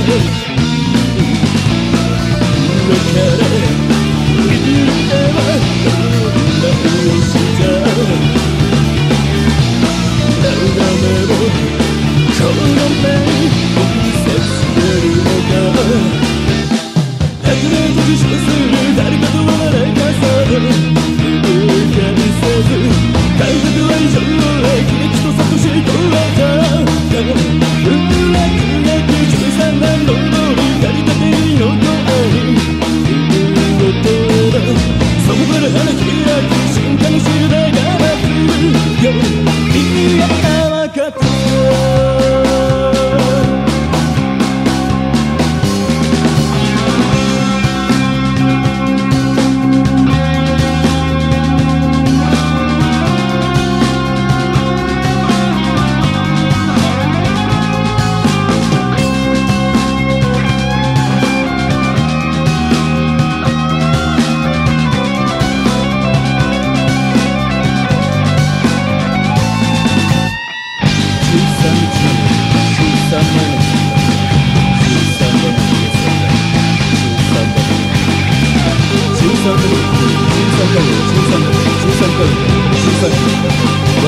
Thank you. Chief Sunday,